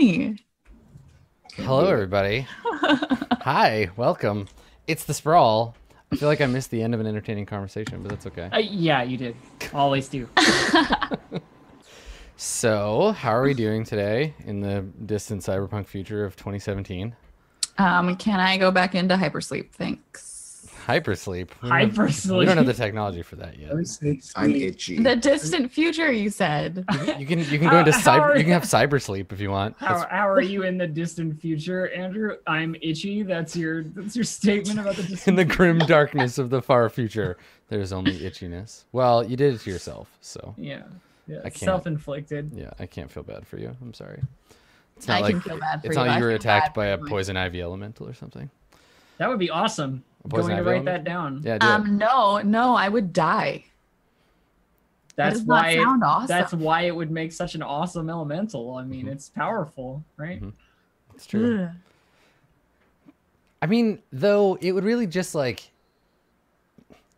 funny. Hello, everybody. Hi, welcome. It's the sprawl. I feel like I missed the end of an entertaining conversation, but that's okay. Uh, yeah, you did. Always do. So, how are we doing today in the distant cyberpunk future of 2017? Um, can I go back into hypersleep? Thanks. Hypersleep. We don't have- Hypersleep. We don't have the technology for that yet. I'm itchy. The distant future, you said. You can you can go into How- how cyber. You can you- have cybersleep if you want. How, That's- how are you in the distant future, Andrew? I'm itchy. That's your that's your statement about the in the grim darkness of the far future, there's only itchiness. Well, you did it to yourself, so yeah, yeah. Self-inflicted. yeah, I can't feel bad for you. I'm sorry. It's I not can like feel bad for it's you. not like you were attacked by a poison ivy elemental or something. That would be awesome. A poison Going to write that down. Yeah, do it. Um, no, no, I would die. That's does not why. sound awesome. That's why it would make such an awesome elemental. I Mm-hmm. mean, it's powerful, right? Mhm. It's true. Ugh. I mean, though, it would really just like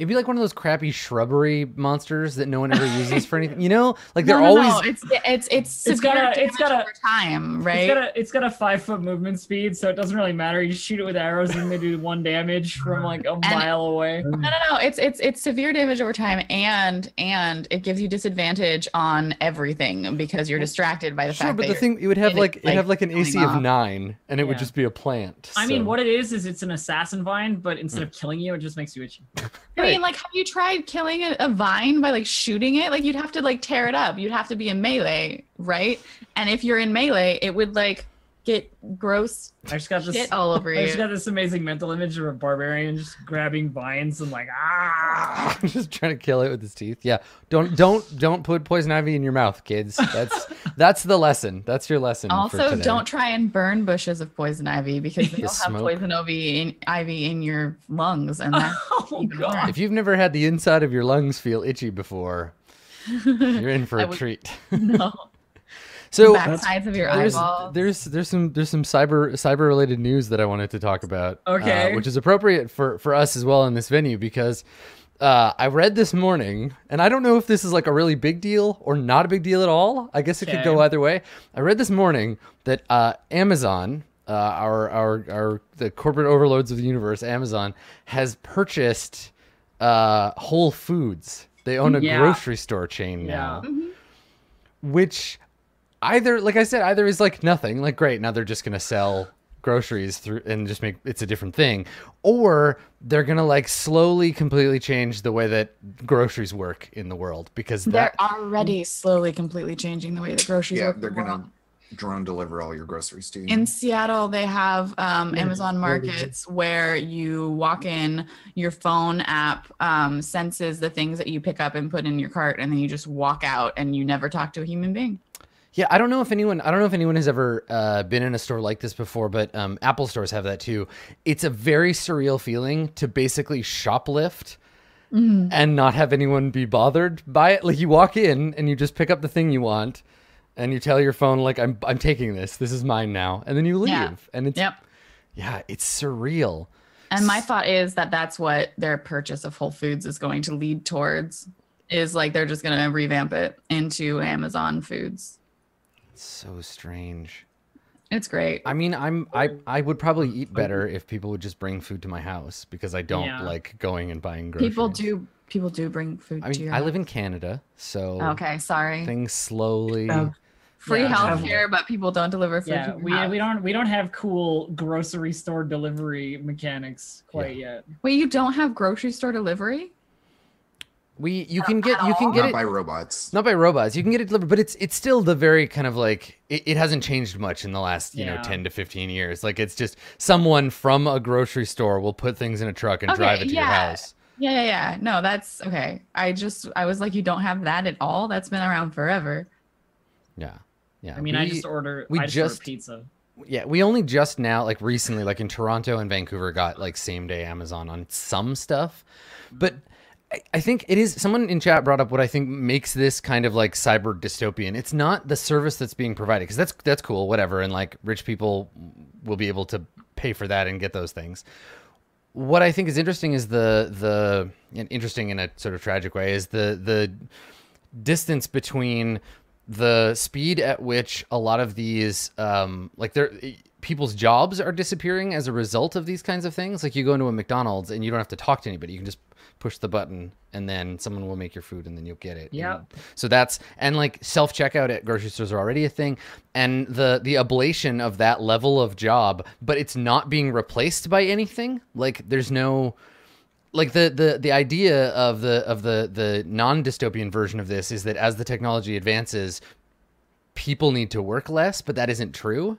it'd be like one of those crappy shrubbery monsters that no one ever uses for anything. You know, like they're no, no, always no. It's it's it's It's severe got a- it's got a- over time, It's right? got a it's got a five foot movement speed, so it doesn't really matter. You shoot it with arrows and they do one damage from like a mile away. No, no, no. It's it's it's severe damage over time, and and it gives you disadvantage on everything because you're distracted by the sure, fact but that the thing it would have it is, like it'd like, have like an AC killing of nine, and it would just be a plant. I mean, what it is is it's an assassin vine, but instead hmm. of killing you, it just makes you itchy. I mean, like, have you tried killing a, a vine by like shooting it? Like, you'd have to like tear it up. You'd have to be in melee, right? And if you're in melee, it would like get gross I just got this. shit all over I just got this amazing mental image of a barbarian just grabbing vines and like ah. just trying to kill it with his teeth. Yeah, don't don't don't put poison ivy in your mouth, kids. That's that's the lesson. That's your lesson. Also, today. don't try and burn bushes of poison ivy because The you'll have smoke. poison ivy in, ivy in your lungs, and that's Oh god. If you've never had the inside of your lungs feel itchy before, you're in for a would- treat. no So backsides of your there's eyeballs. there's there's some there's some cyber cyber related news that I wanted to talk about. uh, Okay. which is appropriate for for us as well in this venue because uh, I read this morning, and I don't know if this is like a really big deal or not a big deal at all. I guess it could go either way. I read this morning that uh, Amazon, uh, our our our the corporate overlords of the universe, Amazon, has purchased uh, Whole Foods. They own a Yeah. grocery store chain Yeah. now which either like i said either is like nothing like great now they're just gonna sell groceries through and just make it's a different thing or they're gonna like slowly completely change the way that groceries work in the world because They're already slowly, completely changing the way the groceries Yeah, work. they're in the world. gonna drone deliver all your groceries to you. In Seattle, they have um, Amazon where did you- Markets where you walk in, your phone app um, senses the things that you pick up and put in your cart, and then you just walk out and you never talk to a human being. Yeah i don't know if anyone i don't know if anyone has ever uh, been in a store like this before but um, apple stores have that too it's a very surreal feeling to basically shoplift and not have anyone be bothered by it. Like you walk in and you just pick up the thing you want and you tell your phone like I'm I'm taking this. This is mine now. And then you leave. Yeah. And it's Yep. yeah, it's surreal. And my thought is that that's what their purchase of Whole Foods is going to lead towards. Is like they're just going to revamp it into Amazon Foods. It's so strange. It's great. I mean, I'm I I would probably eat better if people would just bring food to my house because I don't Yeah. like going and buying groceries. People do people do bring food I to mean, your I live in. Canada, so Okay, sorry. things slowly Oh. Free Yeah. healthcare, but people don't deliver food. Yeah, we, house. we don't we don't have cool grocery store delivery mechanics quite yet. Wait, you don't have grocery store delivery? We you can get you can get Not it by robots. not by robots you can get it delivered but it's it's still the very kind of like it, it hasn't changed much in the last you know 10 to 15 years like it's just someone from a grocery store will put things in a truck and Okay, drive it to your house Yeah, yeah, yeah. No, that's okay. I just I was like, you don't have that at all. That's been around forever. yeah yeah I mean, I just order we I just, just- order pizza. yeah we only just now like recently like in toronto and vancouver got like same day amazon on some stuff but I- think it is. Someone in chat brought up what I think makes this kind of like cyber dystopian. It's not the service that's being provided because that's that's cool, whatever, and like rich people will be able to pay for that and get those things. What I think is interesting is the the and interesting in a sort of tragic way is the the distance between the speed at which a lot of these um like they're people's jobs are disappearing as a result of these kinds of things like you go into a mcdonald's and you don't have to talk to anybody you can just push the button and then someone will make your food and then you'll get it. Yeah. So that's and like self checkout at grocery stores are already a thing. And the the ablation of that level of job but it's not being replaced by anything. Like there's no like the the the idea of the of the the non dystopian version of this is that as the technology advances people need to work less but that isn't true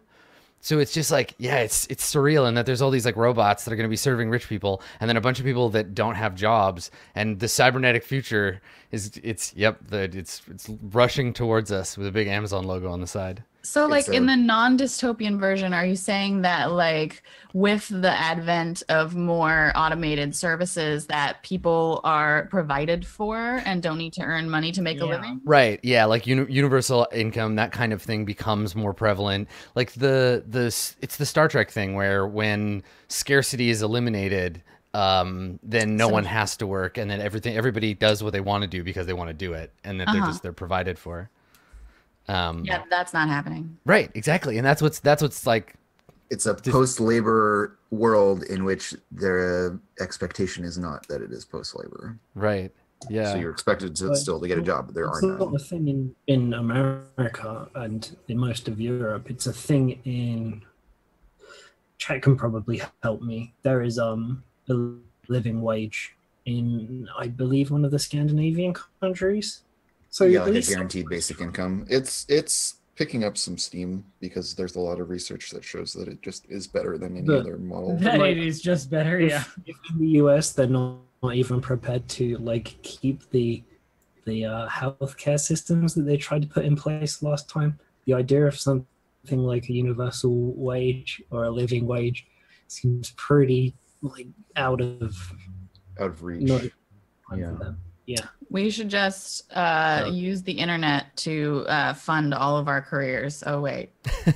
so it's just like yeah it's it's surreal in that there's all these like robots that are going to be serving rich people and then a bunch of people that don't have jobs and the cybernetic future is it's yep the, it's it's rushing towards us with a big amazon logo on the side So, like It's in the non-dystopian version, are you saying that, like, with the advent of more automated services, that people are provided for and don't need to earn money to make a living? Right. Yeah. Like uni- universal income, that kind of thing becomes more prevalent. Like the the it's the Star Trek thing where when scarcity is eliminated, um, then no So- one has to work, and then everything everybody does what they want to do because they want to do it, and that they're Uh-huh. just they're provided for. Um, Yeah, that's not happening. Right. Exactly. And that's what's that's what's like. It's a post-labor world in which the expectation is not that it is post-labor. Right. Yeah. So you're expected to But still to get a job, but there are it's not none. a thing in, in America and in most of Europe. It's a thing in. Chat can probably help me. There is um a living wage in I believe one of the Scandinavian countries. So yeah, at like a guaranteed basic income. It's it's picking up some steam because there's a lot of research that shows that it just is better than any The- other model. That Like- it is just better, if, yeah. if in the US they're not, not even prepared to like keep the the uh, healthcare systems that they tried to put in place last time, the idea of something like a universal wage or a living wage seems pretty like out of out of reach. not Yeah. for them. Yeah. We should just uh, Oh. use the internet to uh, fund all of our careers. Oh wait,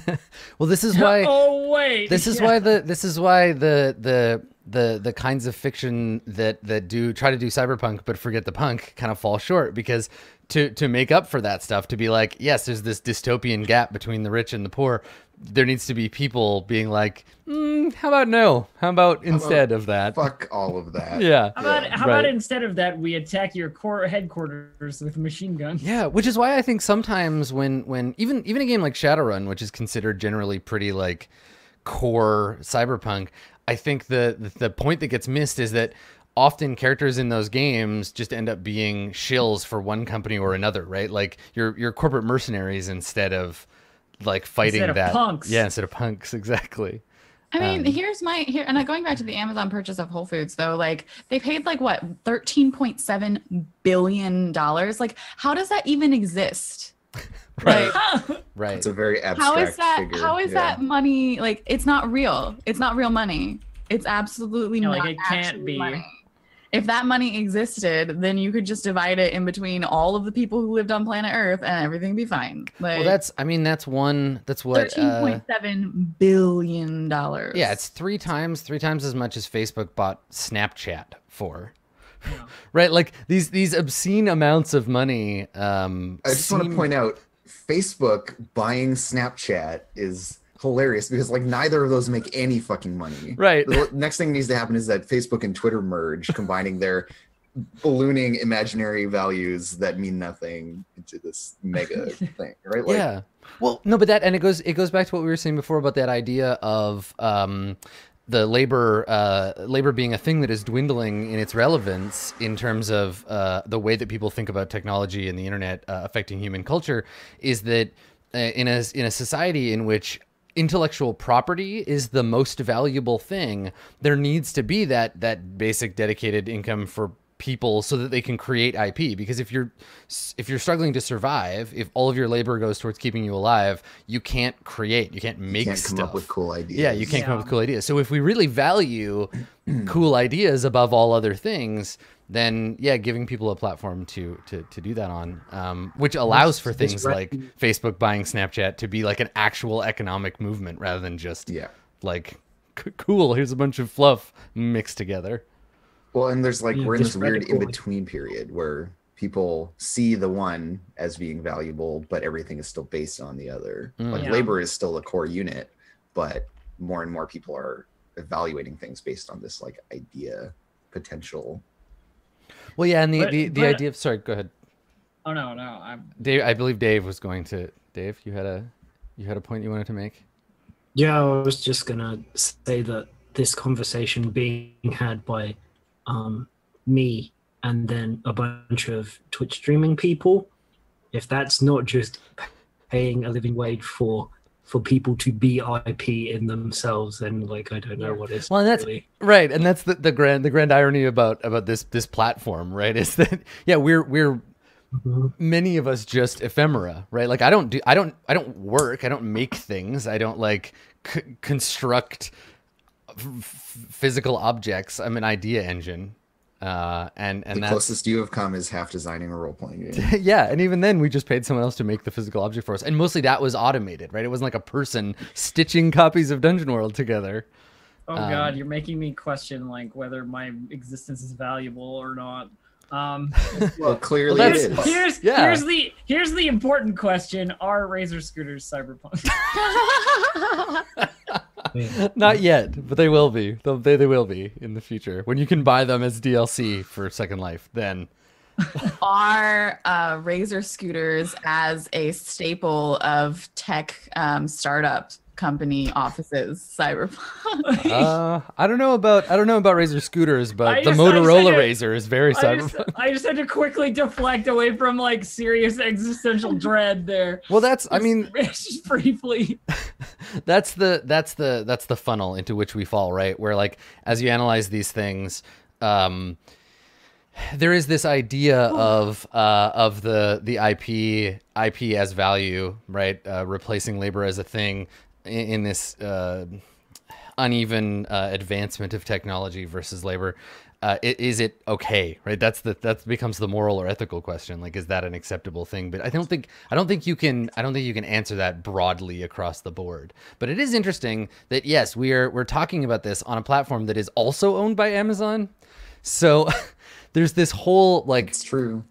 well, this is why. oh wait. this is yeah. why the this is why the the the the kinds of fiction that that do try to do cyberpunk but forget the punk kind of fall short because to to make up for that stuff to be like yes there's this dystopian gap between the rich and the poor there needs to be people being like mm, how about no how about instead of that Fuck all of that. yeah How about how Right. about instead of that we attack your core headquarters with machine guns? Yeah, which is why I think sometimes when when even even a game like Shadowrun, which is considered generally pretty like core cyberpunk, I think the the, the point that gets missed is that often characters in those games just end up being shills for one company or another, right? Like you're you're corporate mercenaries instead of like fighting Instead of that punks. Yeah, instead of punks, exactly. I mean, Um, here's my here, and going back to the Amazon purchase of Whole Foods, though, like they paid like what thirteen point seven billion dollars. Like, how does that even exist? Right. Like, Right. It's a very abstract how is that? figure. How is yeah. that money? Like, it's not real. It's not real money. It's absolutely Yeah, not. like, it can't be. Money. If that money existed, then you could just divide it in between all of the people who lived on planet Earth, and everything would be fine. Like, well, that's I mean that's one that's what thirteen uh, point seven billion dollars. Yeah, it's three times three times as much as Facebook bought Snapchat for. right, like these these obscene amounts of money. Um, I just want to point out Facebook buying Snapchat is hilarious because like neither of those make any fucking money. Right. The next thing needs to happen is that Facebook and Twitter merge, combining their ballooning imaginary values that mean nothing into this mega thing, right? Like, yeah. Well, no, but that and it goes it goes back to what we were saying before about that idea of um, the labor uh, labor being a thing that is dwindling in its relevance in terms of uh, the way that people think about technology and the internet uh, affecting human culture is that uh, in a in a society in which intellectual property is the most valuable thing. There needs to be that that basic dedicated income for people so that they can create IP because if you're if you're struggling to survive if all of your labor goes towards keeping you alive you can't create. You can't make you can't stuff come up with cool ideas. yeah you can't come up with cool ideas. So if we really value cool ideas above all other things then yeah giving people a platform to to, to do that on um, which allows for things re- like facebook buying snapchat to be like an actual economic movement rather than just Yeah. like cool here's a bunch of fluff mixed together Well, and there's like Yeah, we're in this weird in between period where people see the one as being valuable, but everything is still based on the other. Mm. Like Yeah. labor is still a core unit, but more and more people are evaluating things based on this like idea potential. Well, yeah, and the But- the, the but- idea of sorry, go ahead. Oh no, no, I'm Dave, I believe Dave was going to. Dave, you had a you had a point you wanted to make. Yeah, I was just gonna say that this conversation being had by um, me and then a bunch of Twitch streaming people, if that's not just paying a living wage for for people to be IP in themselves, then like I don't know what is. Well, that's- really. Right, and that's the, the grand the grand irony about about this this platform, right? Is that yeah, we're we're Mhm. many of us just ephemera, right? Like I don't do I don't I don't work, I don't make things, I don't like c- construct f- f- physical objects. I'm an idea engine. Uh and and the that's closest you have come is half designing a role playing game. yeah, and even then we just paid someone else to make the physical object for us. And mostly that was automated, right? It wasn't like a person stitching copies of Dungeon World together. Oh Um, god, you're making me question like whether my existence is valuable or not. Um, well, clearly Well, it that's- is. here's Yeah. here's the here's the important question: Are razor scooters cyberpunk? Yeah. Not yet, but they will be. They'll, they they will be in the future when you can buy them as DLC for Second Life. Then Are uh, razor scooters as a staple of tech um, startup company offices cyberpunk? uh, I don't know about I don't know about Razor scooters, but I the just- Motorola to- Razor is very I just, cyberpunk. I just had to quickly deflect away from like serious existential dread there. Well, that's I mean just briefly. that's the that's the that's the funnel into which we fall right where like as you analyze these things um there is this idea of uh of the the ip ip as value right uh, replacing labor as a thing in, this uh uneven uh, advancement of technology versus labor uh, is it okay right? That's the that becomes the moral or ethical question. Like is that an acceptable thing? But i don't think i don't think you can i don't think you can answer that broadly across the board. But it is interesting that yes we are we're talking about this on a platform that is also owned by amazon. So there's this whole like It's true.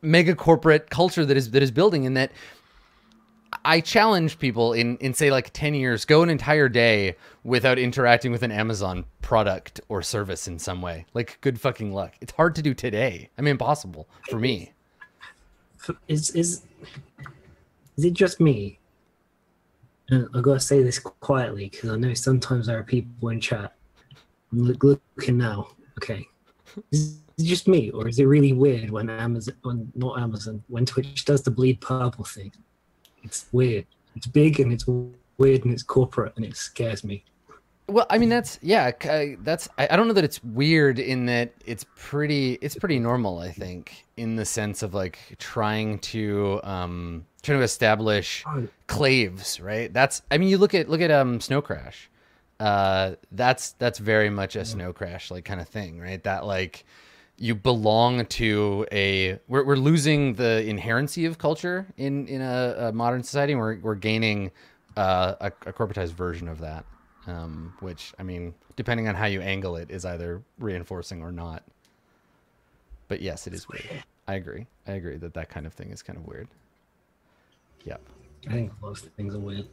mega corporate culture that is that is building in that I challenge people in in say like 10 years go an entire day without interacting with an Amazon product or service in some way. Like good fucking luck. It's hard to do today. I mean impossible for me. Is is is it just me? Uh, and I gotta say this quietly because I know sometimes there are people in chat. Look, looking now. Okay, is it just me, or is it really weird when Amazon, when not Amazon, when Twitch does the bleed purple thing? It's weird. It's big and it's weird and it's corporate and it scares me. Well, I mean that's yeah, that's I, I don't know that it's weird in that it's pretty it's pretty normal, I think, in the sense of like trying to um trying to establish Oh, claves, right? That's I mean you look at look at um Snow Crash. Uh that's that's very much a Snow Crash like kind of thing, right? That like you belong to a we're we're losing the inherency of culture in in a, a modern society and we're we're gaining uh, a, a corporatized version of that. Um, which I mean, depending on how you angle it, is either reinforcing or not. But yes, it is weird. I agree. I agree that that kind of thing is kind of weird. Yep. I think most things are weird.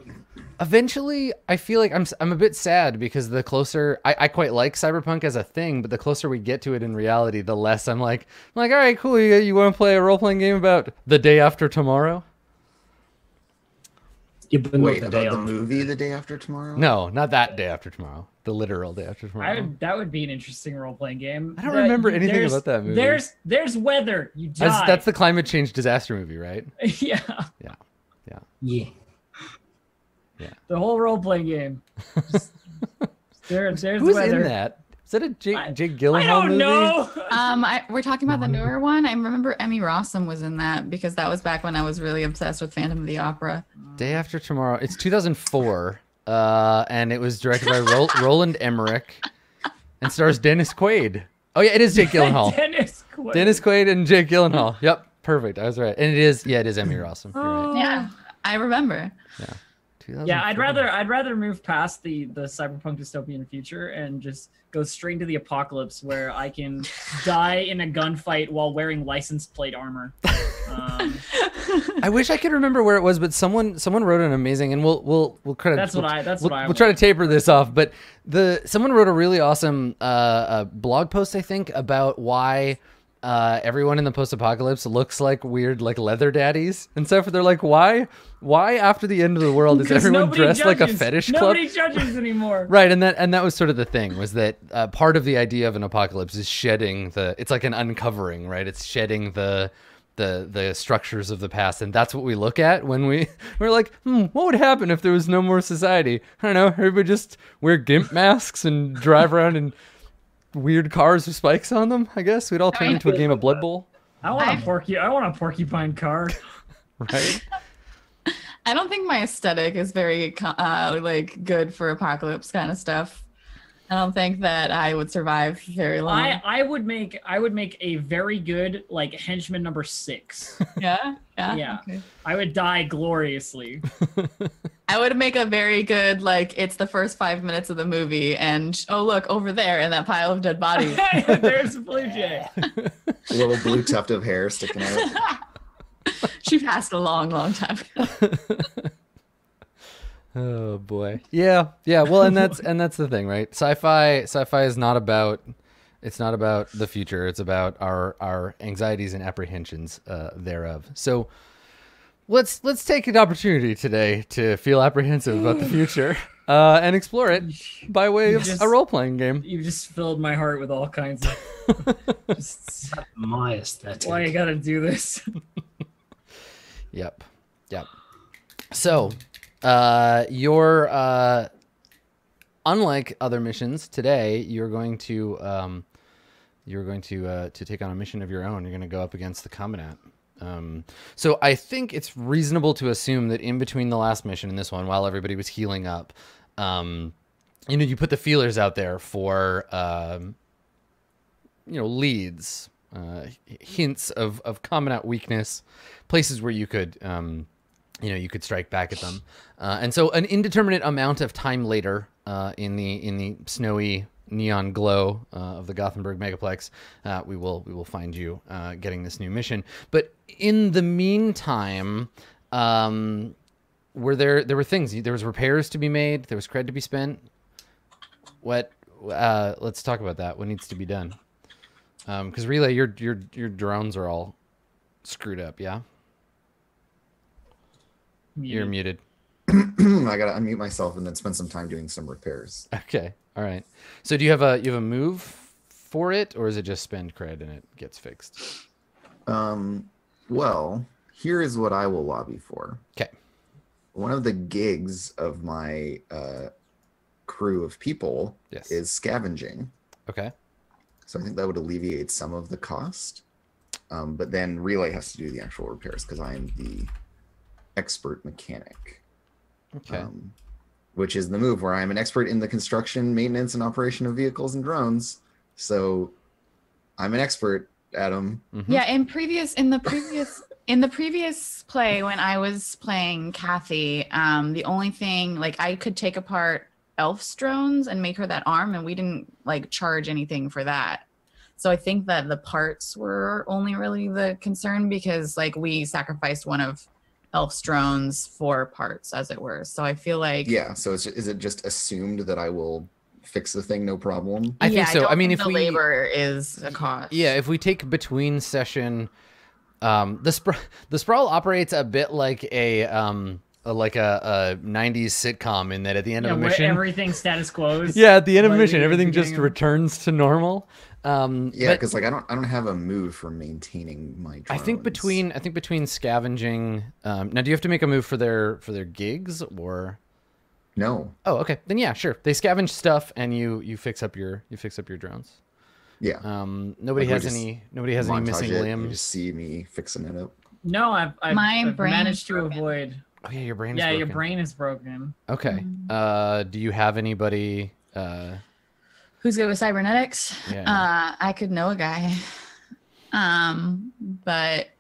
Eventually, I feel like I'm s- I'm a bit sad because the closer I, I quite like cyberpunk as a thing, but the closer we get to it in reality, the less I'm like I'm like all right, cool. You, you want to play a role playing game about the day after tomorrow? Yeah, but not Wait, the about day the movie the day after tomorrow? No, not that day after tomorrow. The literal day after I tomorrow. would, that would be an interesting role playing game. I don't That- remember anything about that movie. There's there's weather. You die. That's, that's the climate change disaster movie, right? yeah. Yeah. The whole role playing game. Just- there, there's Who's weather. in that? Is that a Jake, I- Jake I don't movie? know. Um, I, we're talking about the newer one. I remember Emmy Rossum was in that because that was back when I was really obsessed with Phantom of the Opera. Day After Tomorrow. It's 2004, uh, and it was directed by Ro- Roland Emmerich, and stars Dennis Quaid. Oh yeah, it is Jake Gyllenhaal. Dennis Quaid. Dennis Quaid and Jake Gyllenhaal. Yep, perfect. I was right, and it is. Yeah, it is Emmy Rossum. You're right. Oh. Yeah, I remember. Yeah, Yeah, I'd rather I'd rather move past the the cyberpunk dystopian future and just go straight into the apocalypse where I can die in a gunfight while wearing license plate armor. Um, I wish I could remember where it was, but someone someone wrote an amazing, and we'll we'll we'll kind of That's what we'll, I- that's we'll, what I we'll try to taper this off. But the someone wrote a really awesome uh, uh, blog post, I think, about why. Uh, everyone in the post-apocalypse looks like weird, like leather daddies and stuff. They're like, why, why after the end of the world is everyone nobody dressed like a judges. fetish club? Nobody judges anymore. Right, and that and that was sort of the thing was that uh, part of the idea of an apocalypse is shedding the. It's like an uncovering, right? It's shedding the the the structures of the past, and that's what we look at when we we're like, hmm, what would happen if there was no more society? I don't know. Everybody just wear gimp masks and drive around in weird cars with spikes on them. I guess we'd all turn into a game of Blood Bowl, I want a porky. I want a porcupine car. right? I don't think my aesthetic is very uh, like good for apocalypse kind of stuff. I don't think that I would survive very long. I I would make I would make a very good like henchman number six. yeah, yeah, Yeah. okay. I would die gloriously. I would make a very good like it's the first five minutes of the movie, and oh look over there in that pile of dead bodies. There's a blue jay. A little blue tuft of hair sticking out. she passed a long, long time ago. Oh boy. Yeah, yeah. Well, and that's and that's the thing, right? Sci-fi, sci-fi is not about. It's not about the future. It's about our our anxieties and apprehensions uh, thereof. So, let's let's take an opportunity today to feel apprehensive about the future uh, and explore it by way of Just- a role playing game. You just filled my heart with all kinds of. just, My aesthetic. why you gotta do this? Yep. Yep. So, uh, you're uh, unlike other missions today. You're going to um, you're going to uh, to take on a mission of your own. You're going to go up against the commandant. Um, so I think it's reasonable to assume that in between the last mission and this one, while everybody was healing up, um, you know, you put the feelers out there for um, you know leads, uh, hints of of commandant weakness, places where you could um, you know you could strike back at them uh, and so an indeterminate amount of time later uh, in the in the snowy neon glow uh, of the Gothenburg megaplex uh, we will we will find you uh, getting this new mission. But in the meantime um, were there there were things. There was repairs to be made. There was cred to be spent. What uh, let's talk about that. What needs to be done? Because relay your your your drones are all screwed up yeah? You're muted. I gotta unmute myself and then spend some time doing some repairs. Okay. All right. So do you have a you have a move for it, or is it just spend cred and it gets fixed? Um, well, here is what I will lobby for. Okay. One of the gigs of my uh, crew of people Yes. is scavenging. Okay. So I think that would alleviate some of the cost. Um, but then Relay has to do the actual repairs because I am the expert mechanic. Okay. Um, which is the move where I'm an expert in the construction, maintenance, and operation of vehicles and drones. So I'm an expert, Adam. Mhm. Yeah, in previous in the previous in the previous play when I was playing Kathy, um, the only thing like I could take apart Elf's drones and make her that arm, and we didn't like charge anything for that. So I think that the parts were only really the concern because like we sacrificed one of Elf's drones for parts, as it were. So I feel like Yeah. So it's, is it just assumed that I will fix the thing, no problem? I think yeah, so. don't I mean, think if the we labor is a cost. yeah, if we take between session, um, the spr- the sprawl operates a bit like a um a, like a, a '90s sitcom in that at the end Yeah, of a mission, everything status quo. yeah, at the end of a mission, everything just of- returns to normal. Um, Yeah, because like I don't, I don't have a move for maintaining my. Drones. I think between I think between scavenging. Um, now, do you have to make a move for their for their gigs or? No. Oh, okay. Then yeah, sure. They scavenge stuff and you you fix up your you fix up your drones. Yeah. Um, nobody Like has any nobody has any missing it, You just see me fixing it up. No, I've, I've, My I've brain managed is to broken. avoid. Oh yeah, your brain. Yeah, is your broken. brain is broken. Okay. Mm. Uh, do you have anybody? Uh, Who's good with cybernetics? Yeah. Uh, I could know a guy. Um, but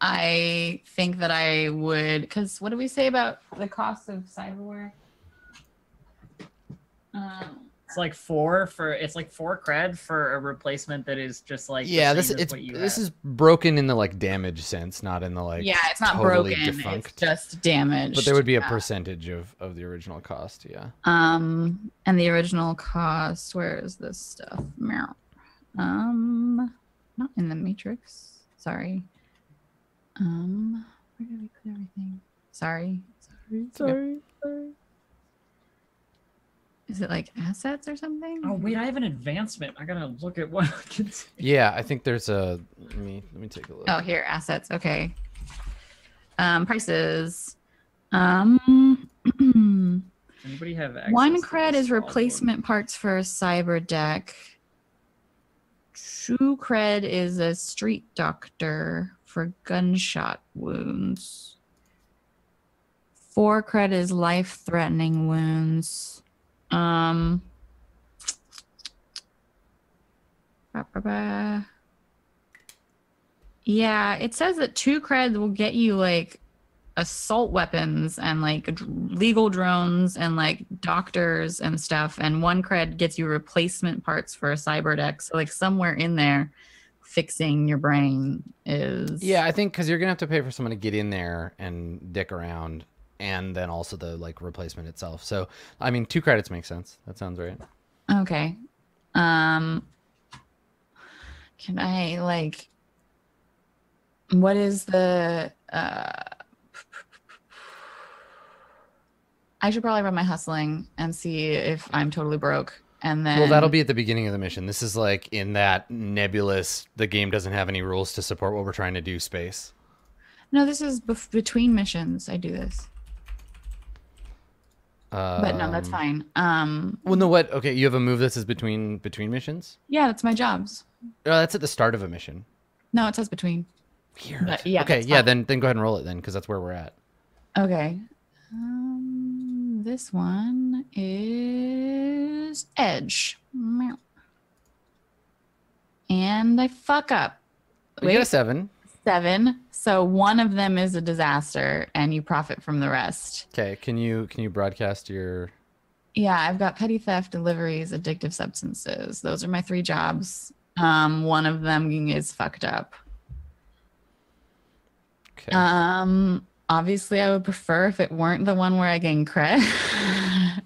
I think that I would, because what do we say about the cost of cyberware? Um, It's like four for it's like four cred for a replacement that is just like yeah, this it's this have. is broken in the like damage sense, not in the like. yeah, it's not totally broken. It's defunct. just damaged. But there would be a percentage of of the original cost. Yeah. Um, and the original cost. Where is this stuff? Meow. Um, not in the matrix. Sorry. Um, where did we put everything? Sorry. Sorry. Sorry. Sorry. Is it like assets or something? Oh wait, I have an advancement. I gotta look at what I can see. Yeah, I think there's a. Let me let me take a look. Oh, here, assets. Okay. Um, prices. Um, Anybody have access one to cred this is logbook? replacement parts for a cyber deck. Two cred is a street doctor for gunshot wounds. Four cred is life threatening wounds. Um, yeah, it says that two cred will get you like assault weapons and like dr- legal drones and like doctors and stuff and one cred gets you replacement parts for a cyber deck. So like somewhere in there fixing your brain is Yeah, I think because you're gonna have to pay for someone to get in there and dick around, and then also the like replacement itself. So, I mean, two credits make sense. That sounds right. okay um can i like what is the uh i should probably run my hustling and see if i'm totally broke and then Well, that'll be at the beginning of the mission. This is like in that nebulous. The game doesn't have any rules to support what we're trying to do. Space. no this is bef- between missions i do this but no that's Um, fine um Well, no, what? Okay, you have a move that says between between missions. yeah that's my jobs Oh, that's at the start of a mission. no it says between Weird. But yeah, okay, yeah. fine. Then then go ahead and roll it then, because that's where we're at. Okay. Um, this one is Edge. And I fuck up. We get a seven. seven. So one of them is a disaster and you profit from the rest. Okay, can you can you broadcast your? Yeah, I've got petty theft, deliveries, addictive substances. Those are my three jobs. Um, one of them is fucked up. Okay. Um, obviously, I would prefer if it weren't the one where I gain cred.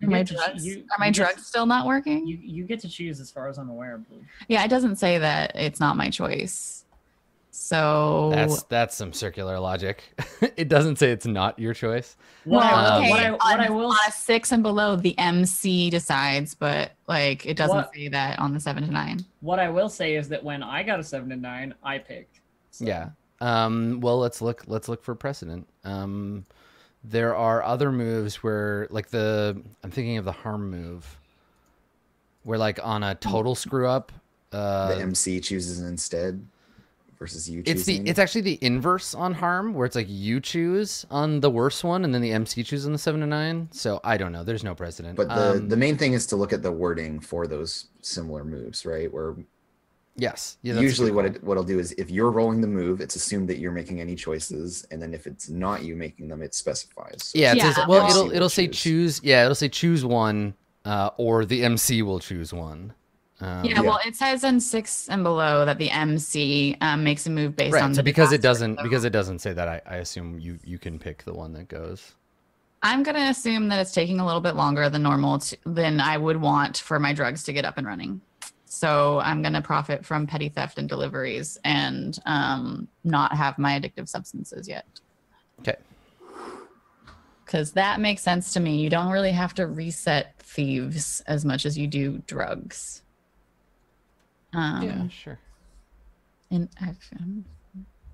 You are my get to ch- drugs, you- are my you get drugs still not working? You you get to choose as far as I'm aware. Blue. yeah, it doesn't say that it's not my choice. So That's that's some circular logic. it doesn't say it's not your choice. What, well, I, okay, what, I, what on, I will on a six and below, the MC decides, but like it doesn't What- say that on the seven to nine. what I will say is that when I got a seven to nine, I picked. So, Yeah. Um, well, let's look. Let's look for precedent. Um, there are other moves where, like the, I'm thinking of the harm move, where like on a total screw up, uh, the MC chooses instead versus you it's the it's actually the inverse on harm, where it's like you choose on the worst one, and then the MC chooses on the seven to nine. So I don't know. There's no precedent. but the Um, the main thing is to look at the wording for those similar moves, right? Where yes, yeah, that's usually what it, what I'll do is if you're rolling the move, it's assumed that you're making any choices, and then if it's not you making them, it specifies. So Yeah, It yeah. Says, well, it'll it'll say choose. choose. Yeah, it'll say choose one, uh, or the MC will choose one. Um, yeah, well, it says in six and below that the MC um, makes a move based right. on So because it doesn't so- because it doesn't say that, I, I assume you you can pick the one that goes. I'm gonna assume that it's taking a little bit longer than normal to, than I would want for my drugs to get up and running. So I'm gonna profit from petty theft and deliveries and um, not have my addictive substances yet. Okay. Because that makes sense to me. You don't really have to reset thieves as much as you do drugs. Um, yeah, sure. In I've, um,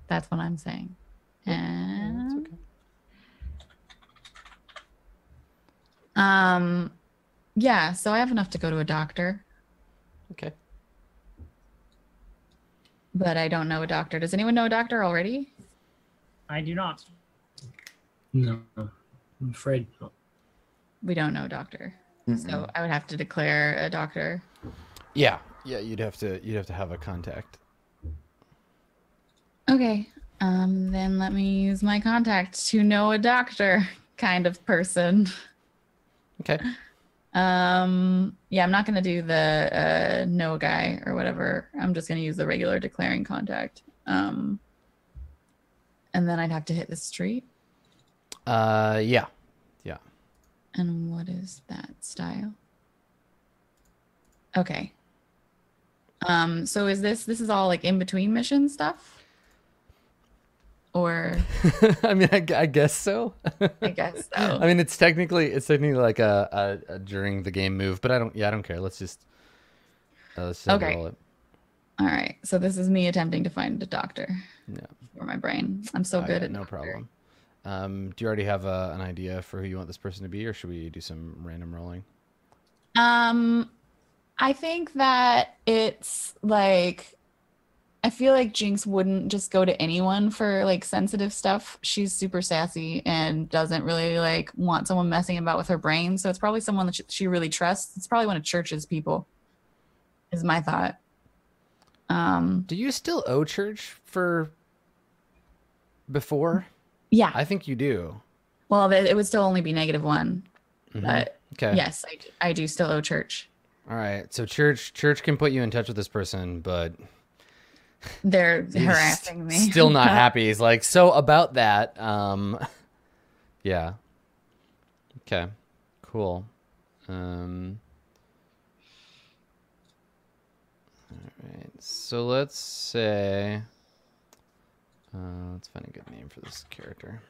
that's what I'm saying. Yeah, And that's okay. um, yeah. So I have enough to go to a doctor, Okay. but I don't know a doctor. Does anyone know a doctor already? I do not. No, I'm afraid not. We don't know a doctor, so Mm-mm. I would have to declare a doctor. Yeah, yeah. You'd have to you'd have to have a contact. Okay. Um, then let me use my contact to know a doctor kind of person. Okay. Um, yeah, I'm not gonna do the uh no guy or whatever. I'm just gonna use the regular declaring contact. Um, and then I'd have to hit the street. Uh, yeah. Yeah. And what is that style? Okay. Um, so is this this is all like in between mission stuff? Or I mean, I, I guess so. I guess so. I mean, it's technically it's technically like a, a, a during the game move, but I don't. Yeah, I don't care. Let's just uh, let's just Okay. roll it. All right. So this is me attempting to find a doctor Yeah. for my brain. I'm so Oh, good yeah, at no doctor. problem. Um, do you already have a, an idea for who you want this person to be, or should we do some random rolling? Um, I think that it's like I feel like Jinx wouldn't just go to anyone for like sensitive stuff. She's super sassy and doesn't really like want someone messing about with her brain. So it's probably someone that she- really trusts. It's probably one of Church's people. Is my thought. Um, Do you still owe church for before? yeah. I think you do. Well, it it would still only be negative one, Mhm. but Okay. yes, I I do still owe Church. All right. So church church can put you in touch with this person, but They're harassing me. Still not happy. He's like, so about that. Um, yeah. Okay. Cool. Um. All right. So let's say. Uh, let's find a good name for this character.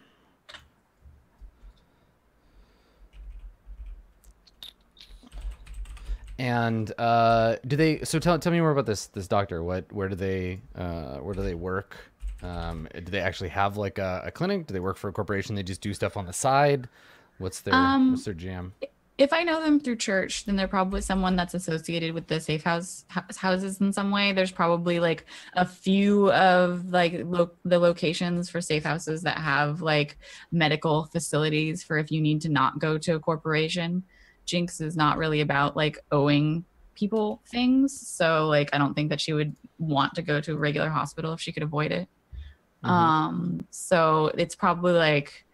And uh, do they? So tell tell me more about this this doctor. What where do they uh, where do they work? Um, do they actually have like a, a clinic? Do they work for a corporation? They just do stuff on the side. What's their Um, what's their jam? if I know them through church, then they're probably someone that's associated with the safe house houses in some way. There's probably like a few of like lo- the locations for safe houses that have like medical facilities for if you need to not go to a corporation. Jinx is not really about like owing people things, so like I don't think that she would want to go to a regular hospital if she could avoid it. Mhm. Um, so it's probably like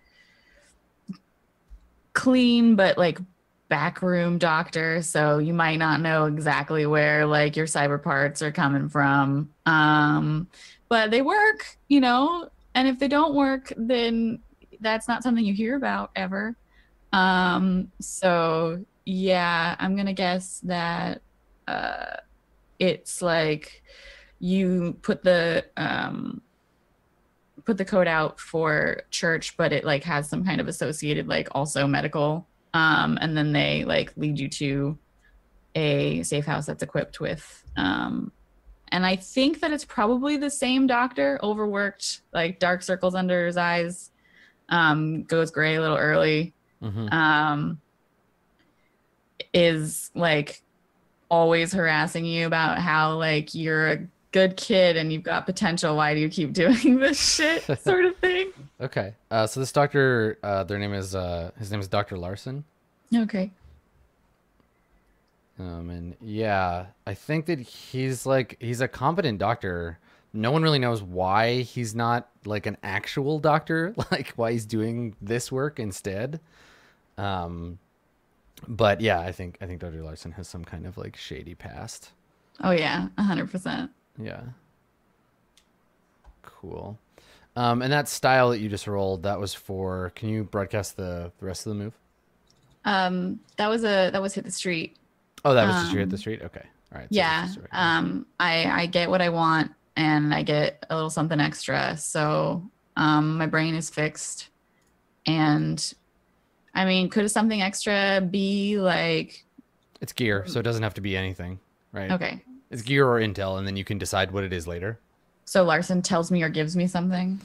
clean but like backroom doctor. So you might not know exactly where like your cyber parts are coming from. Um but they work you know? And if they don't work then that's not something you hear about ever um so yeah i'm gonna guess that uh it's like you put the um put the code out for church but it like has some kind of associated like also medical um and then they like lead you to a safe house that's equipped with um and i think that it's probably the same doctor overworked like dark circles under his eyes um goes gray a little early Mhm. um is like always harassing you about how like you're a good kid and you've got potential why do you keep doing this shit sort of thing Okay. Uh, so this doctor, uh, their name is uh, his name is Doctor Larson. okay Um, and yeah, I think that he's like he's a competent doctor. No one really knows why he's not like an actual doctor, like why he's doing this work instead. Um, but yeah, I think I think Dr. Larson has some kind of like shady past. oh yeah 100% Yeah. Cool. Um, and that style that you just rolled, that was for. Can you broadcast the the rest of the move? um that was a that was hit the street Oh, that was just you hit the Um, street. Okay. All right. so yeah just um i i get what i want and i get a little something extra so um my brain is fixed and i mean could something extra be like It's gear, so it doesn't have to be anything, right? okay It's gear or intel, and then you can decide what it is later. so larson tells me or gives me something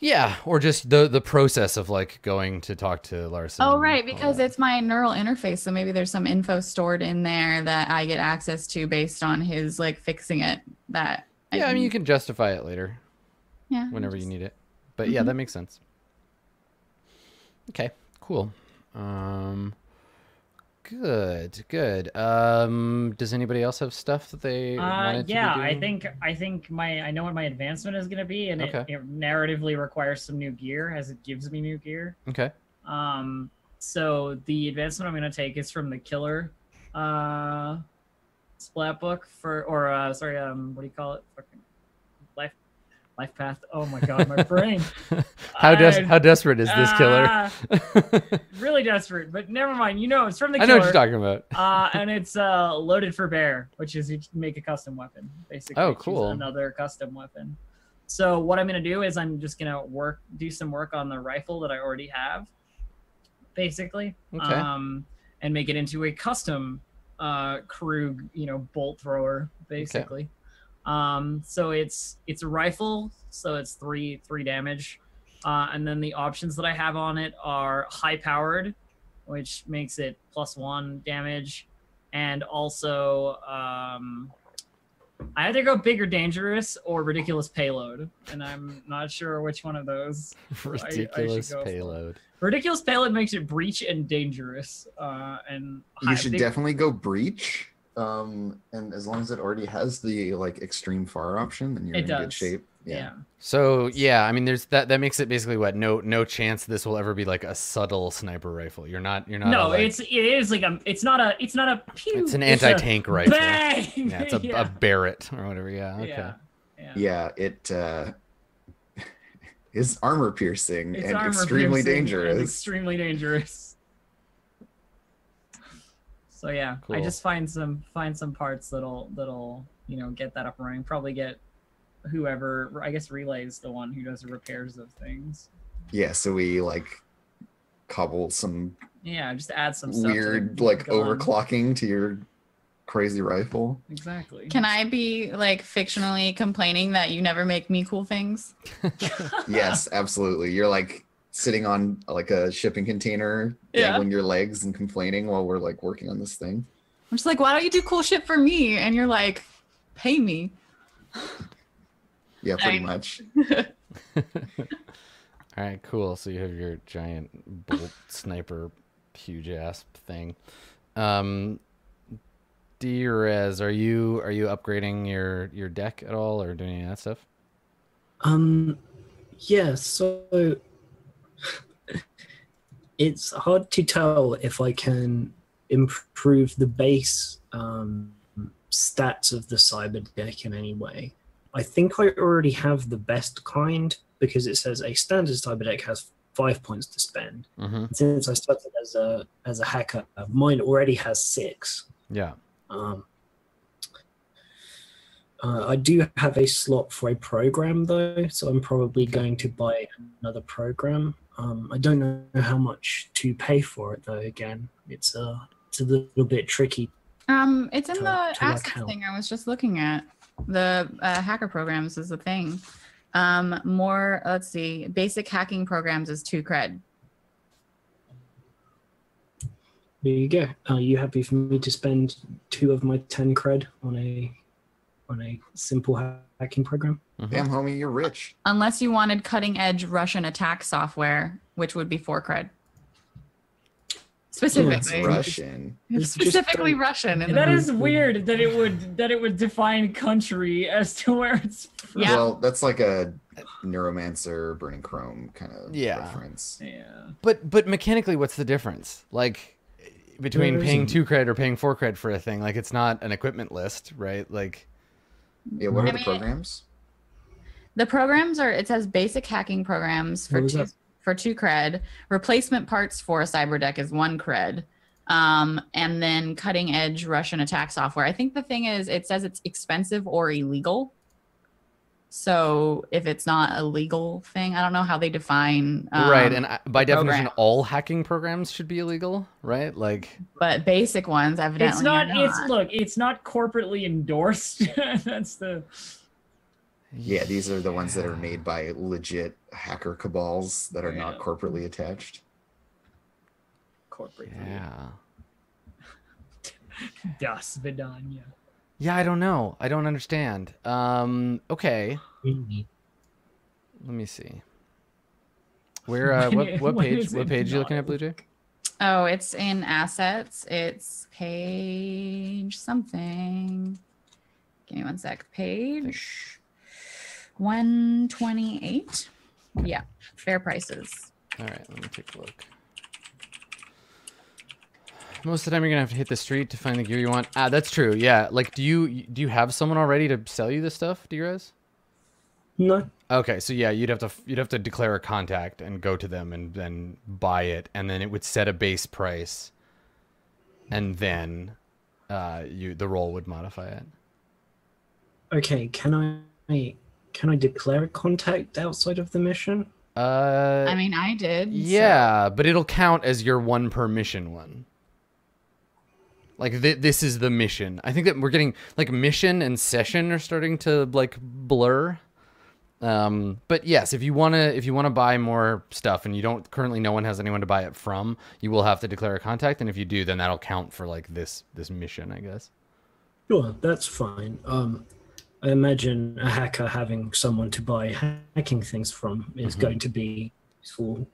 Yeah, or just the the process of like going to talk to Larson. Oh, right, because it's my neural interface. So maybe there's some info stored in there that I get access to based on his like fixing it. That yeah. I mean, you can justify it later yeah, whenever you need it. But yeah, Mhm. that makes sense. Okay, cool. Um, Good, good. Um, does anybody else have stuff that they Uh, yeah, to I think I think my I know what my advancement is gonna be, and it, Okay. it narratively requires some new gear as it gives me new gear. Okay. Um, so the advancement I'm gonna take is from the killer, uh, splat book for or uh, sorry, um, what do you call it? Fucking life path. Oh my god, my brain. How des- I- how desperate is this killer? Ah, really desperate, but never mind. You know, it's from the I killer. know what you're talking about. uh, and it's uh, loaded for bear, which is you can make a custom weapon. Basically, Oh, cool. Another custom weapon. So what I'm gonna do is I'm just gonna work, do some work on the rifle that I already have, basically, Okay. um, and make it into a custom uh, Krug, you know, bolt thrower, basically. Um, so it's it's a rifle, so it's three three damage, uh, and then the options that I have on it are high powered, which makes it plus one damage, and also um, I either go big or dangerous or ridiculous payload, and I'm not sure which one of those. Ridiculous go for- payload. Ridiculous payload makes it breach and dangerous, uh, and You high- should big- definitely go breach. Um, and as long as it already has the like extreme far option, then you're It in good does. shape. yeah. Yeah. So yeah, I mean, there's that. That makes it basically what? No, no chance this will ever be like a subtle sniper rifle. You're not. You're not. No, a, like- it's it is like a it's not a it's not a pew. It's an anti-tank rifle. Bang! Yeah, it's a, yeah. a Barrett or whatever. Yeah. Okay. yeah. yeah. Yeah, it uh is armor piercing It's and armor extremely piercing and dangerous. extremely dangerous. So yeah, I just find some find some parts that'll that'll you know get that up and running. Probably get whoever I guess relays the one who does the repairs of things. yeah, so we like cobble some Yeah, just add some stuff weird like gun. overclocking to your crazy rifle. Exactly. Can I be like fictionally complaining that you never make me cool things? Yes, absolutely. You're like sitting on like a shipping container, Yeah. dangling your legs and complaining while we're like working on this thing. I'm just like, why don't you do cool shit for me? And you're like, pay me. Yeah, pretty much. All right. Cool. So you have your giant bolt sniper, huge ass thing. Um, Drez, are you are you upgrading your your deck at all or doing any of that stuff? Um, yeah, so it's hard to tell if I can improve the base um, stats of the cyber deck in any way. I think I already have the best kind because it says a standard cyber deck has five points to spend. Mm-hmm. Since I started as a as a hacker, mine already has six. Yeah. Um, uh, I do have a slot for a program though, so I'm probably going to buy another program. Um, I don't know how much to pay for it though. Again, it's a it's a little bit tricky. Um, it's in To- the to out. thing I was just looking at. The uh, hacker programs is a thing. Um, more, let's see, basic hacking programs is two cred. There you go. Are you happy for me to spend two of my ten cred on a on a simple hacking program? Mhm. Damn, homie, you're rich. Unless you wanted cutting edge Russian attack software, which would be four cred. Specifically, Right. Russian. It's specifically don't- Russian. in that the- is weird that it would that it would define country as to where it's from. Yeah. Well, that's like a neuromancer burning chrome kind of Yeah. reference. Yeah. But but mechanically, what's the difference? Like between There paying isn't. two cred or paying four cred for a thing? Like it's not an equipment list, right? Like Yeah, what are I the mean- programs? The programs are it says basic hacking programs for two that? for two cred. Replacement parts for a cyber deck is one cred. Um, and then cutting edge Russian attack software. I think the thing is it says it's expensive or illegal. So if it's not a legal thing, I don't know how they define um, right, and by definition, program. all hacking programs should be illegal, right? Like but basic ones evidently It's not, are it's look, it's not corporately endorsed. That's the Yeah, these are the ones that are made by legit hacker cabals that are not corporately attached. corporate. yeah. Das Vidanya. Yeah, I don't know. I don't understand. Um, okay, let me see. Where? Uh, what? What page? What page are you looking at, Blue Jay? Oh, it's in assets. It's page something. Give me one sec. Page 128. Yeah, fair prices. All right, let me take a look. Most of the time, you're gonna have to hit the street to find the gear you want. Ah, that's true. Yeah, like, do you do you have someone already to sell you this stuff? Do you guys? No. Okay, so yeah, you'd have to you'd have to declare a contact and go to them and then buy it, and then it would set a base price, and then uh, you the role would modify it. Okay, can I can I declare a contact outside of the mission? Uh, I mean, I did. so- yeah, but it'll count as your one per mission one. Like th- this is the mission. I think that we're getting like mission and session are starting to like blur. Um, but yes, if you wanna if you wanna buy more stuff and you don't currently no one has anyone to buy it from, you will have to declare a contact, and if you do, then that'll count for like this this mission, I guess. Sure, that's fine. Um, I imagine a hacker having someone to buy hacking things from is Mhm. going to be useful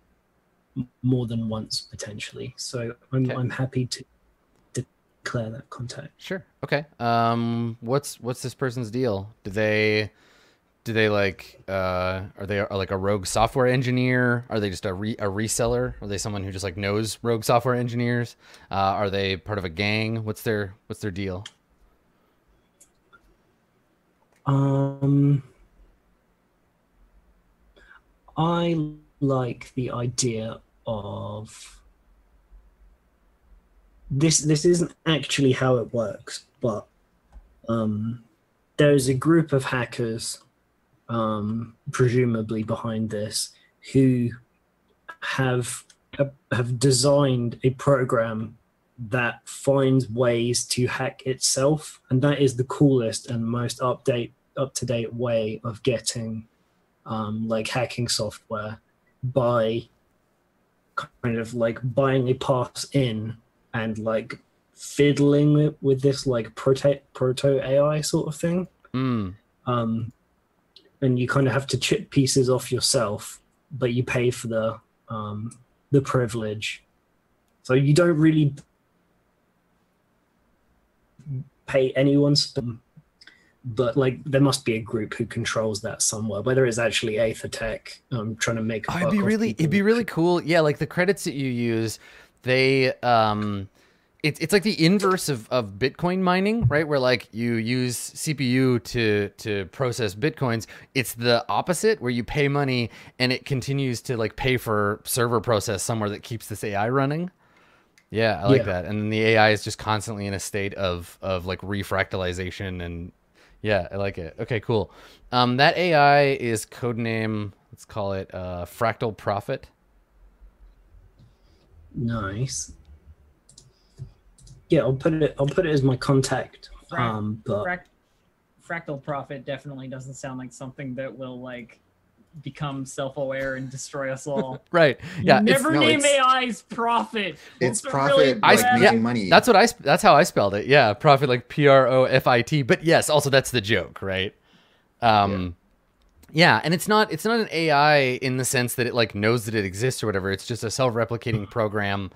more than once potentially. So I'm Okay. I'm happy to declare that contact. Sure. Okay. Um, what's what's this person's deal? Do they do they like uh are they are like a rogue software engineer? Are they just a re- a reseller? Are they someone who just like knows rogue software engineers? Uh, are they part of a gang? What's their what's their deal? Um, I like the idea of this. This isn't actually how it works, but um, there's a group of hackers, um, presumably behind this, who have have designed a program that finds ways to hack itself and that is the coolest and most update up to date way of getting um, like hacking software by kind of like buying a pass in and like fiddling with, with this like proto proto AI sort of thing Mm. um, and you kind of have to chip pieces off yourself, but you pay for the um, the privilege. So you don't really pay anyone, sp- but like there must be a group who controls that somewhere. Whether it's actually Aethertech um, trying to make. a Oh, it'd be really it'd be really cool. Yeah, like the credits that you use, they um it's it's like the inverse of, of Bitcoin mining, right? Where like you use CPU to to process Bitcoins. It's the opposite where you pay money and it continues to like pay for server process somewhere that keeps this AI running. Yeah, I like Yeah. that. And then the AI is just constantly in a state of of like refractalization and yeah, I like it. Okay, cool. Um, that AI is codename. Let's call it uh, Fractal Profit. Nice. Yeah, I'll put it. I'll put it as my contact. Frac- Um, but Frac- fractal profit definitely doesn't sound like something that will like become self-aware and destroy us all. Right. Yeah. You it's- never no, name AI's profit. It's What's profit really I- like bad- yeah, making money. that's what I. That's how I spelled it. Yeah, profit like P R O F I T. But yes, also that's the joke, right? Um, yeah. and it's not. It's not an AI in the sense that it like knows that it exists or whatever. It's just a self-replicating program.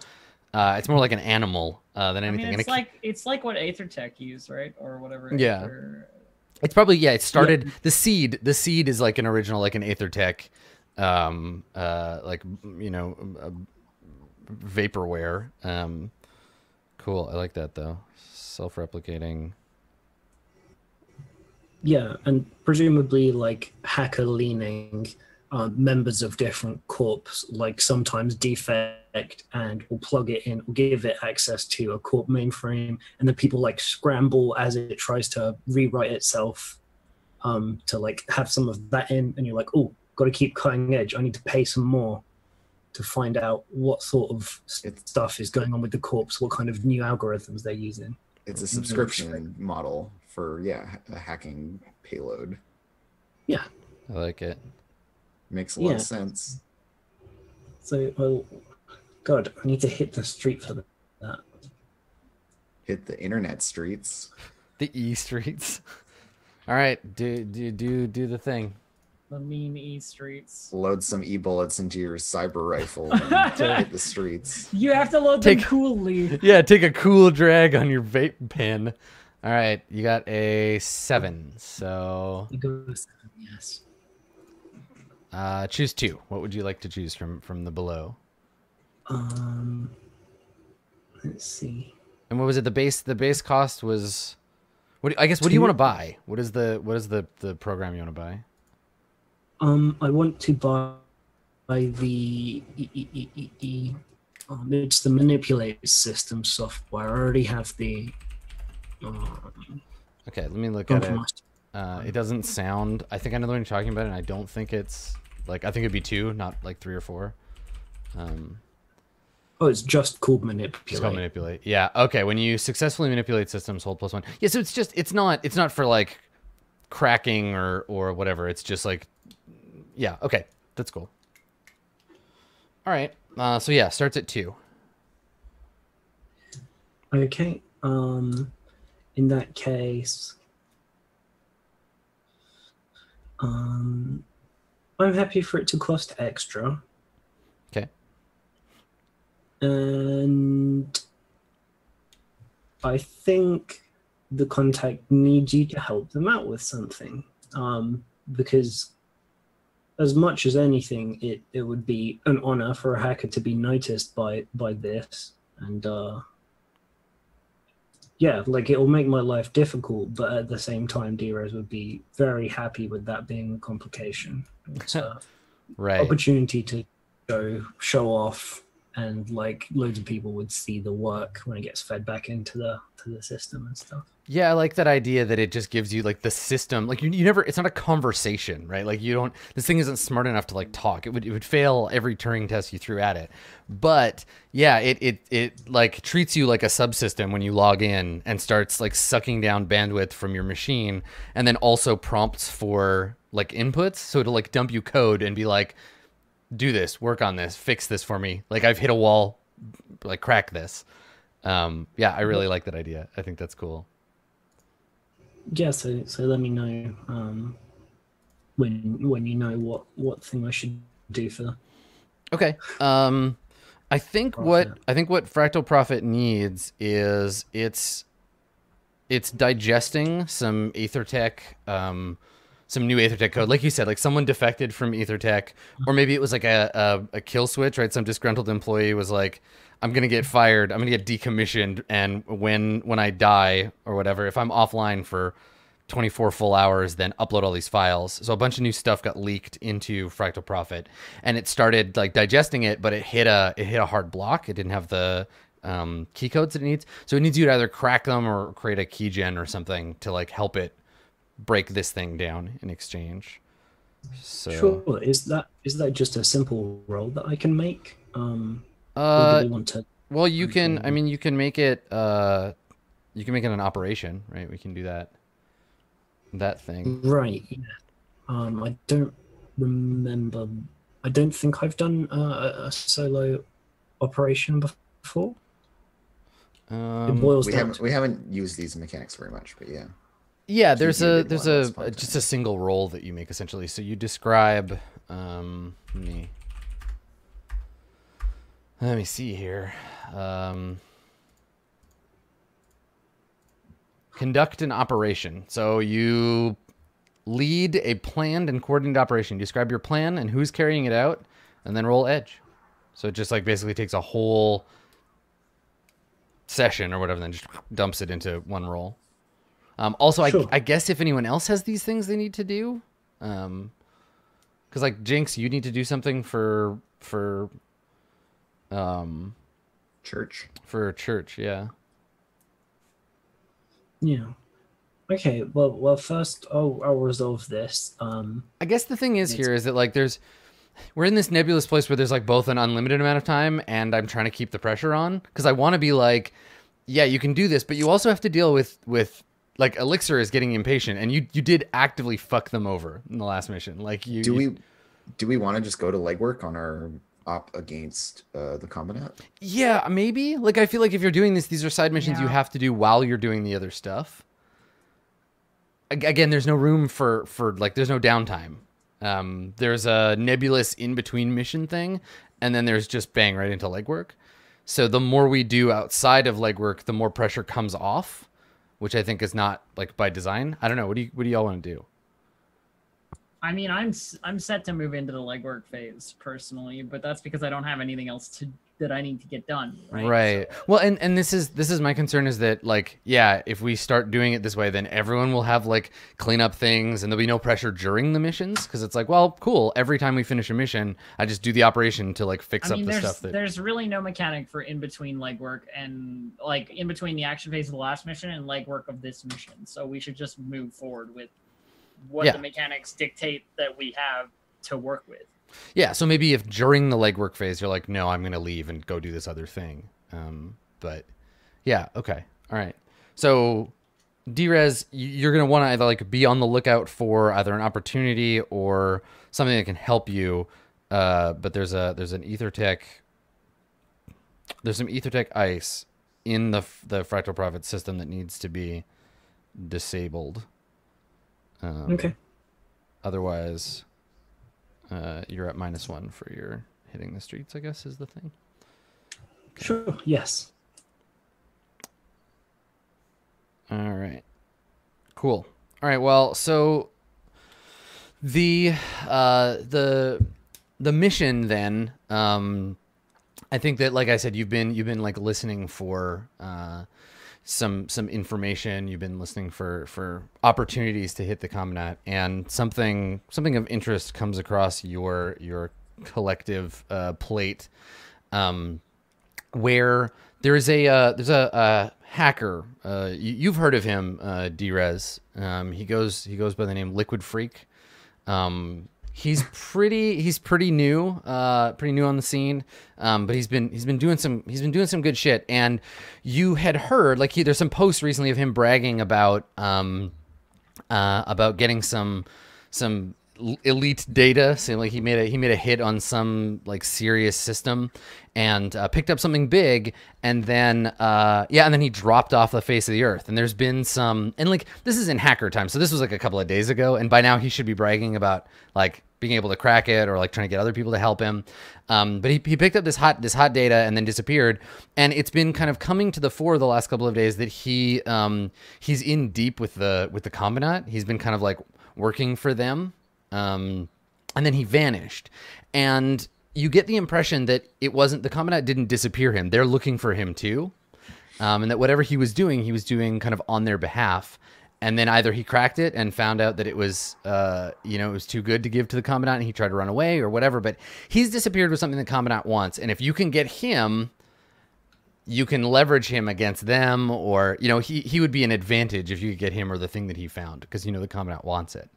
Uh, it's more like an animal uh, than I anything. mean, And it's it- like it's like what Aethertech use, right, or whatever. Yeah. Aether- It's probably yeah. It started the seed. The seed is like an original, like an AetherTech, um, uh, like you know, uh, vaporware. Um, cool. I like that though. Self-replicating. Yeah, and presumably like hacker leaning um, members of different corps, like sometimes defect and will plug it in, or give it access to a corp mainframe, and then people like scramble as it tries to rewrite itself um, to like have some of that in, and you're like, oh, got to keep cutting edge. I need to pay some more to find out what sort of stuff is going on with the corpse, what kind of new algorithms they're using. It's a Mhm. subscription model for yeah a hacking payload. Yeah. I like it. Makes a lot Yeah. of sense. So, well, God, I need to hit the street for that. Hit the internet streets. The E streets. All right, do do do do the thing. The mean E streets. Load some e bullets into your cyber rifle and hit the streets. You have to load Take- them coolly. Yeah, take a cool drag on your vape pen. All right, you got a seven. So go seven, yes. Uh, choose two. What would you like to choose from from the below? Um, let's see. And what was it? The base the base cost was. What do, I guess what do you want to buy? What is the what is the the program you want to buy? Um, I want to buy by the e, e, e, e, e. Um, it's the manipulate system software. I already have the um, Okay, let me look at it. Uh, it doesn't sound. I think I know the one you're talking about, and I don't think it's like I think it'd be two, not like three or four. Um, Oh, it's just called manipulate. called manipulate. Yeah. Okay. When you successfully manipulate systems, hold plus one. Yeah. So it's just it's not it's not for like cracking or or whatever. It's just like yeah. Okay. That's cool. All right. Uh, so yeah, starts at two. Okay. Um, in that case, um, I'm happy for it to cost extra. Okay. And I think the contact needs you to help them out with something. Um, because as much as anything, it, it would be an honor for a hacker to be noticed by by this. And uh yeah, like it'll make my life difficult, but at the same time, D-Rose would be very happy with that being a complication. It's a Right. opportunity to show show off, and like loads of people would see the work when it gets fed back into the to the system and stuff. Yeah, I like that idea that it just gives you like the system. Like you, you never. It's not a conversation, right? Like you don't. This thing isn't smart enough to like talk. It would. It would fail every Turing test you threw at it. But yeah, it it it like treats you like a subsystem when you log in and starts like sucking down bandwidth from your machine, and then also prompts for like inputs. So it'll like dump you code and be like, do this, work on this, fix this for me. Like I've hit a wall, like crack this. Um, yeah, I really like that idea. I think that's cool. Yeah, so so let me know um, when when you know what what thing I should do for Okay. Um, I think what I think what Fractal Profit needs is it's it's digesting some EtherTech, um, some new EtherTech code. Like you said, like someone defected from EtherTech, or maybe it was like a, a a kill switch, right? Some disgruntled employee was like, "I'm gonna get fired. I'm gonna get decommissioned, and when when I die or whatever, if I'm offline for 24 full hours, then upload all these files. So a bunch of new stuff got leaked into Fractal Profit, and it started like digesting it, but it hit a it hit a hard block. It didn't have the um, key codes it needs, so it needs you to either crack them or create a keygen or something to like help it break this thing down in exchange. So, Sure. Is that is that just a simple roll that I can make? Um, uh, do we want to? well, you can. I mean, you can make it. Uh, you can make it an operation, right? We can do that. That thing. Right. Yeah. Um, I don't remember. I don't think I've done uh, a- a solo operation before. it Um, boils We down. haven't To, we haven't used these mechanics very much, but yeah. Yeah, there's a there's a, a just a single role that you make essentially. So you describe um let me let me see here. Um conduct an operation. So you lead a planned and coordinated operation. Describe your plan and who's carrying it out and then roll edge. So it just like basically takes a whole session or whatever, and then just dumps it into one roll. Um, also, Sure. I, I guess if anyone else has these things they need to do, um, because like Jinx, you need to do something for for um Church. for church, yeah. yeah. Okay. Well, well. First, I'll I'll resolve this. Um, I guess the thing is here is that like there's we're in this nebulous place where there's like both an unlimited amount of time and I'm trying to keep the pressure on because I want to be like, yeah, you can do this, but you also have to deal with with like Elixir is getting impatient and you you did actively fuck them over in the last mission. Like you Do you- we do we want to just go to legwork on our op against uh, the combinat? Yeah, maybe. Like I feel like if you're doing this, these are side missions you have to do while you're doing the other stuff. Again, there's no room for for like there's no downtime. Um, there's a nebulous in between mission thing, and then there's just bang right into legwork. So the more we do outside of legwork, the more pressure comes off, which I think is not like by design. I don't know. What do you what do y'all want to do? I mean, I'm I'm set to move into the legwork phase personally, but that's because I don't have anything else to that I need to get done. Right. Right. So- Well, and and this is this is my concern is that like yeah, if we start doing it this way, then everyone will have like clean up things, and there'll be no pressure during the missions because it's like, well, cool. Every time we finish a mission, I just do the operation to like fix I up the stuff that. there's really no mechanic for in between legwork and like in between the action phase of the last mission and legwork of this mission. So we should just move forward with what Yeah. the mechanics dictate that we have to work with. Yeah, so maybe if during the legwork phase you're like, no, I'm going to leave and go do this other thing. Um, but yeah, okay, all right. So Drez, you're going to want to either like be on the lookout for either an opportunity or something that can help you. Uh, but there's a there's an EtherTech. There's some EtherTech ice in the the fractal profit system that needs to be disabled. Um, Okay. Otherwise, uh, you're at minus one for your hitting the streets. I guess is the thing. Sure. Yes. All right. Cool. All right. Well, so the uh, the the mission then. Um, I think that, like I said, you've been you've been like listening for uh, some some information. You've been listening for for opportunities to hit the commandant, and something something of interest comes across your your collective uh, plate. Um, where there's a uh, there's a, a hacker. Uh, you, you've heard of him, uh, Drez. Um, he goes he goes by the name Liquid Freak. Um, he's pretty he's pretty new, uh, pretty new on the scene. Um, but he's been he's been doing some he's been doing some good shit. And you had heard like he, there's some posts recently of him bragging about um, uh, about getting some some elite data saying like he made a he made a hit on some like serious system and uh, picked up something big and then uh, yeah and then he dropped off the face of the earth. And there's been some and like this is in hacker time so this was like a couple of days ago and by now he should be bragging about like being able to crack it or like trying to get other people to help him. Um, but he, he picked up this hot this hot data and then disappeared. And it's been kind of coming to the fore the last couple of days that he um, he's in deep with the with the combinat. He's been kind of like working for them um, and then he vanished. And you get the impression that it wasn't the commandant didn't disappear him. They're looking for him too. Um, and that whatever he was doing he was doing kind of on their behalf. And then either he cracked it and found out that it was uh, you know it was too good to give to the commandant and he tried to run away or whatever. But he's disappeared with something the commandant wants. And if you can get him you can leverage him against them or you know he, he would be an advantage if you could get him or the thing that he found because you know the commandant wants it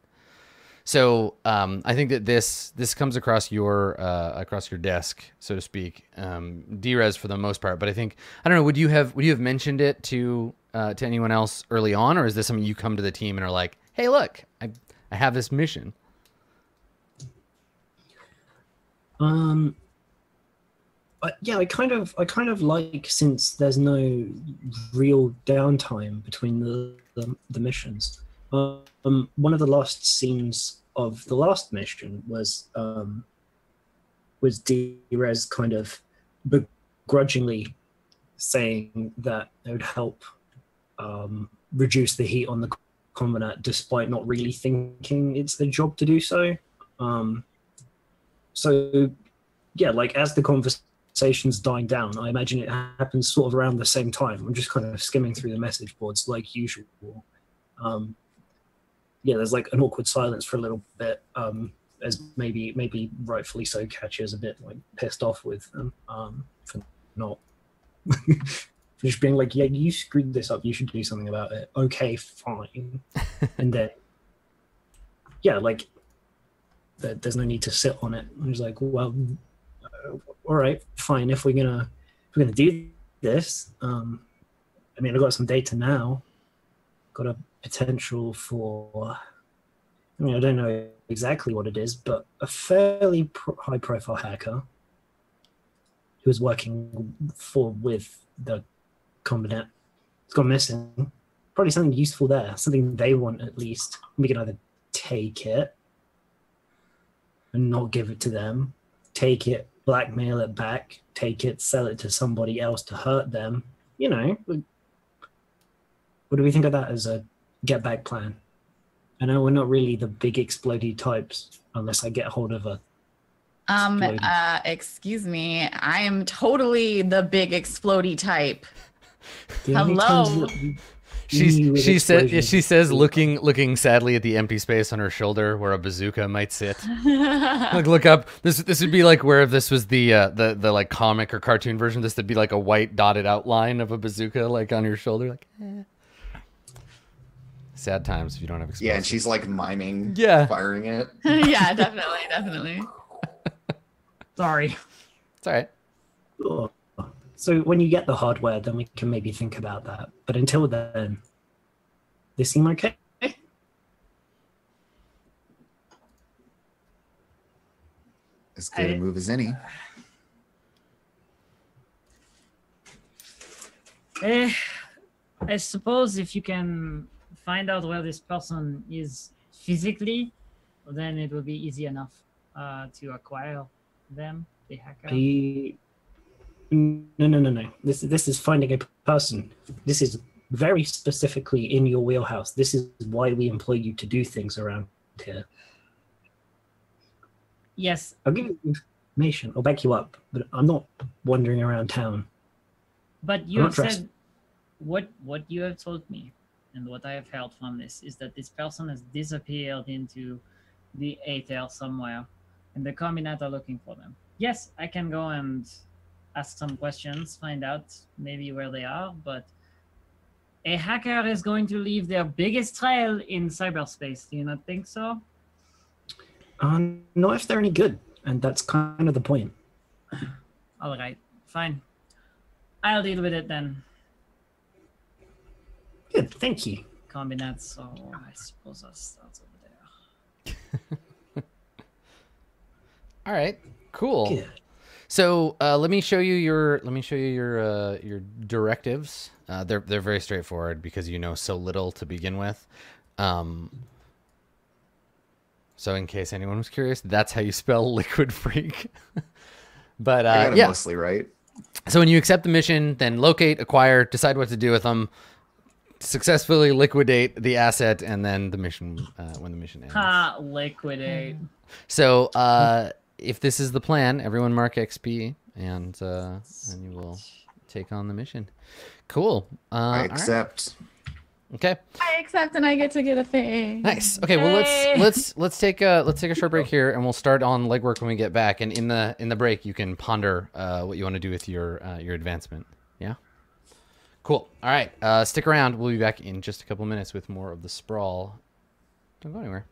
so um, I think that this this comes across your uh, across your desk, so to speak, um, Drez for the most part. But I think I don't know. Would you have would you have mentioned it to uh, to anyone else early on, or is this something you come to the team and are like, "Hey, look, I I have this mission." Um. Yeah, I kind of, I kind of like since there's no real downtime between the the, the missions. Um, one of the last scenes of the last mission was um, was Drez kind of begrudgingly saying that it would help um, reduce the heat on the combinat, despite not really thinking it's their job to do so. Um, so yeah, like as the conversation's dying down, I imagine it happens sort of around the same time. I'm just kind of skimming through the message boards like usual. Um, yeah, there's like an awkward silence for a little bit, um, as maybe maybe rightfully so. Catcher is a bit like pissed off with them um, for not for just being like, yeah, you screwed this up. You should do something about it. Okay, fine. and then yeah, like there- there's no need to sit on it. I was like, well, uh, all right, fine. If we're gonna if we're gonna do this, um, I mean, I got some data now. Got a potential for. I mean, I don't know exactly what it is, but a fairly pro- high-profile hacker who was working for with the combinat has gone missing. Probably something useful there, something they want at least. We can either take it and not give it to them, take it, blackmail it back, take it, sell it to somebody else to hurt them. You know, what do we think of that as a get back plan? I know we're not really the big explodey types unless I get hold of a. Um, uh, excuse me. I am totally the big explodey type. Hello? times She's she said she says looking looking sadly at the empty space on her shoulder where a bazooka might sit. like look up. This this would be like where if this was the uh, the the like comic or cartoon version. This would be like a white dotted outline of a bazooka like on your shoulder. Like eh. Sad times if you don't have explosives. Yeah, and she's like miming Yeah. firing it. yeah, definitely, definitely. Sorry. it's all right. So when you get the hardware, then we can maybe think about that. But until then, they seem okay. As good I- a move as any. Eh, I suppose if you can find out where this person is physically, then it will be easy enough uh, to acquire them, the hacker. You... No, no, no, no. This this is finding a person. This is very specifically in your wheelhouse. This is why we employ you to do things around here. Yes, I'll give you information. I'll back you up, but I'm not wandering around town. but you have said what what you have told me and what I have heard from this is that this person has disappeared into the Aether somewhere, and the Combinat are looking for them. Yes, I can go and ask some questions, find out maybe where they are, but a hacker is going to leave their biggest trail in cyberspace. Do you not think so? Um, not if they're any good, and that's kind of the point. All right, fine. I'll deal with it then. Good, thank you. Combinats, so I suppose I'll start over there. All right. Cool. Good. So uh, let me show you your let me show you your uh, your directives. Uh, they're they're very straightforward because you know so little to begin with. Um, so in case anyone was curious, that's how you spell liquid freak. but I uh, got it yeah, mostly right. so when you accept the mission, then locate, acquire, decide what to do with them, successfully liquidate the asset, and then the mission uh, when the mission ends. Ha! Liquidate. So uh, if this is the plan, everyone mark XP, and uh, and you will take on the mission. Cool. Uh, I all right. accept. Okay. I accept and I get to get a thing. Nice. Okay. Well, let's let's let's take a let's take a short break here, and we'll start on legwork when we get back. And in the in the break, you can ponder uh, what you want to do with your uh, your advancement. Yeah. Cool. All right. Uh, stick around. We'll be back in just a couple minutes with more of the sprawl. Don't go anywhere.